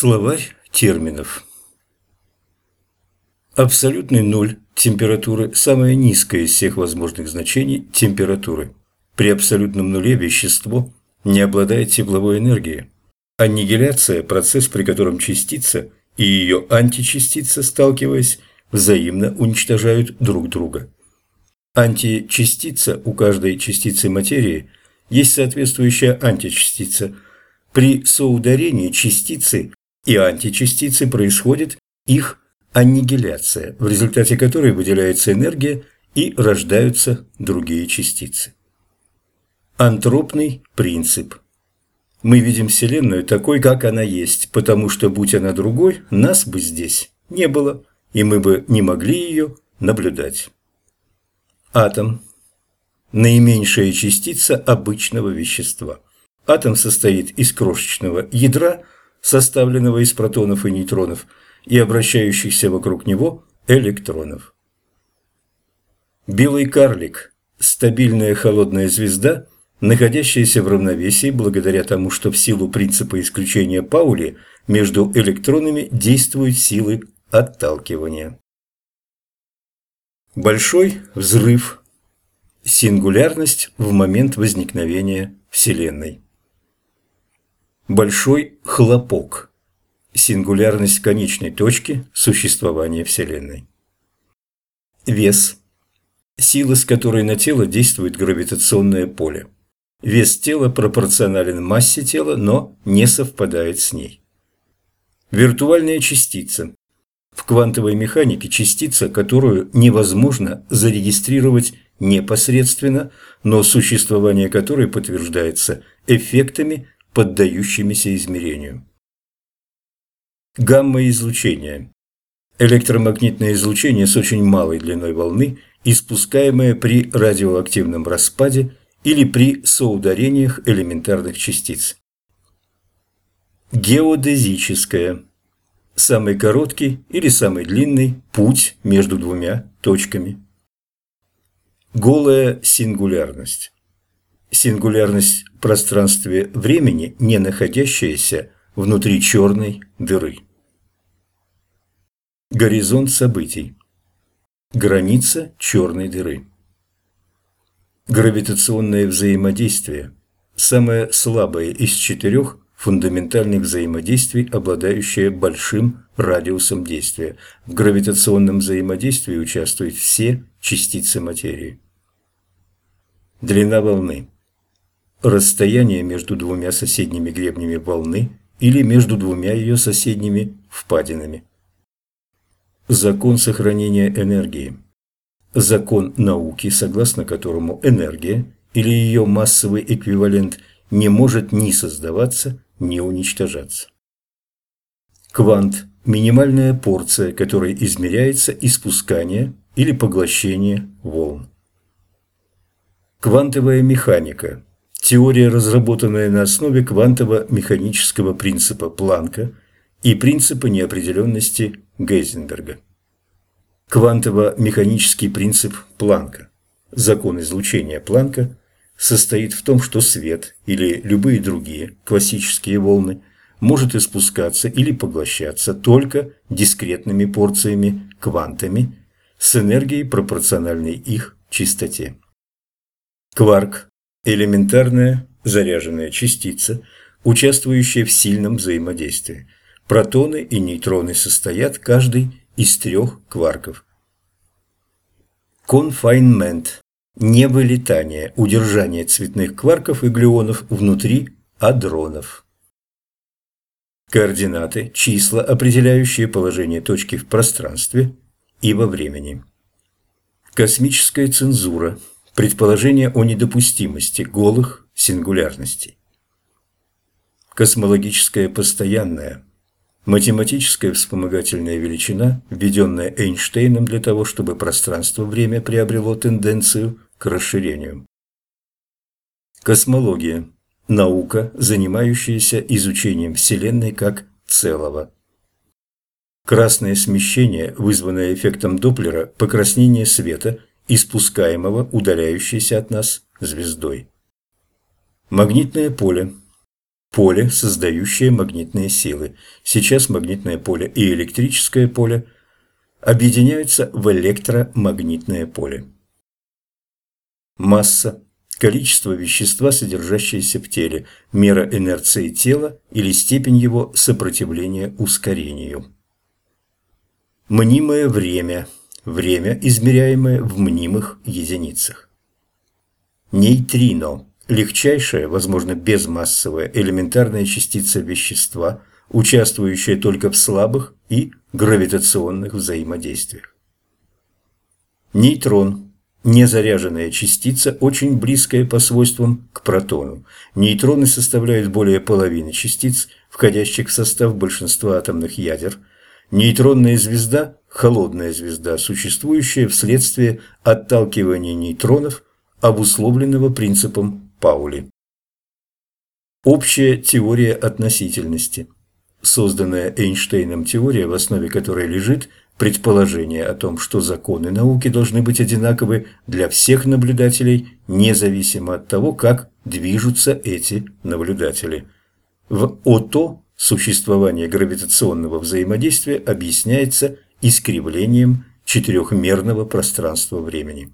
Словарь терминов Абсолютный ноль температуры – самое низкое из всех возможных значений температуры. При абсолютном нуле вещество не обладает тепловой энергией. Аннигиляция – процесс, при котором частица и ее античастица, сталкиваясь, взаимно уничтожают друг друга. Античастица у каждой частицы материи есть соответствующая античастица. При соударении частицы и античастицы происходит их аннигиляция, в результате которой выделяется энергия и рождаются другие частицы. Антропный принцип. Мы видим Вселенную такой, как она есть, потому что, будь она другой, нас бы здесь не было, и мы бы не могли ее наблюдать. Атом. Наименьшая частица обычного вещества. Атом состоит из крошечного ядра – составленного из протонов и нейтронов, и обращающихся вокруг него электронов. Белый карлик – стабильная холодная звезда, находящаяся в равновесии благодаря тому, что в силу принципа исключения Паули между электронами действуют силы отталкивания. Большой взрыв – сингулярность в момент возникновения Вселенной. Большой хлопок. Сингулярность конечной точки существования Вселенной. Вес. Сила, с которой на тело действует гравитационное поле. Вес тела пропорционален массе тела, но не совпадает с ней. Виртуальная частица. В квантовой механике частица, которую невозможно зарегистрировать непосредственно, но существование которой подтверждается эффектами поддающимися измерению. Гамма-излучение. Электромагнитное излучение с очень малой длиной волны, испускаемое при радиоактивном распаде или при соударениях элементарных частиц. Геодезическое. Самый короткий или самый длинный путь между двумя точками. Голая сингулярность сингулярность в пространстве времени, не находящаяся внутри черной дыры. Горизонт событий. Граница черной дыры. Гравитационное взаимодействие – самое слабое из четырех фундаментальных взаимодействий, обладающее большим радиусом действия. В гравитационном взаимодействии участвуют все частицы материи. Длина волны расстояние между двумя соседними гребнями волны или между двумя ее соседними впадинами. Закон сохранения энергии. Закон науки, согласно которому энергия или ее массовый эквивалент не может ни создаваться, ни уничтожаться. Квант – минимальная порция, которой измеряется испускание или поглощение волн. Квантовая механика – Теория, разработанная на основе квантово-механического принципа Планка и принципа неопределенности Гейзенберга. Квантово-механический принцип Планка, закон излучения Планка, состоит в том, что свет или любые другие классические волны может испускаться или поглощаться только дискретными порциями квантами с энергией, пропорциональной их частоте. Кварк элементарная заряженная частица, участвующая в сильном взаимодействии. Протоны и нейтроны состоят каждый из трех кварков. Конфайнмент – невылетание, удержание цветных кварков и глюонов внутри адронов. Координаты – числа, определяющие положение точки в пространстве и во времени. Космическая цензура – предположение о недопустимости голых сингулярностей. Космологическая постоянная, математическая вспомогательная величина, введенная Эйнштейном для того, чтобы пространство-время приобрело тенденцию к расширению. Космология – наука, занимающаяся изучением Вселенной как целого. Красное смещение, вызванное эффектом Доплера, покраснение света – испускаемого удаляющейся от нас звездой. Магнитное поле поле, создающее магнитные силы. Сейчас магнитное поле и электрическое поле объединяются в электромагнитное поле. Масса – количество вещества, содержащееся в теле, мера инерции тела или степень его сопротивления ускорению. Мнимое время – время, измеряемое в мнимых единицах. Нейтрино – легчайшая, возможно, безмассовая элементарная частица вещества, участвующая только в слабых и гравитационных взаимодействиях. Нейтрон – незаряженная частица, очень близкая по свойствам к протону. Нейтроны составляют более половины частиц, входящих в состав большинства атомных ядер. Нейтронная звезда – холодная звезда, существующая вследствие отталкивания нейтронов, обусловленного принципом Паули. Общая теория относительности – Созданная Эйнштейном теория, в основе которой лежит предположение о том, что законы науки должны быть одинаковы для всех наблюдателей, независимо от того, как движутся эти наблюдатели. В ОТО существование гравитационного взаимодействия объясняется искривлением четырехмерного пространства-времени.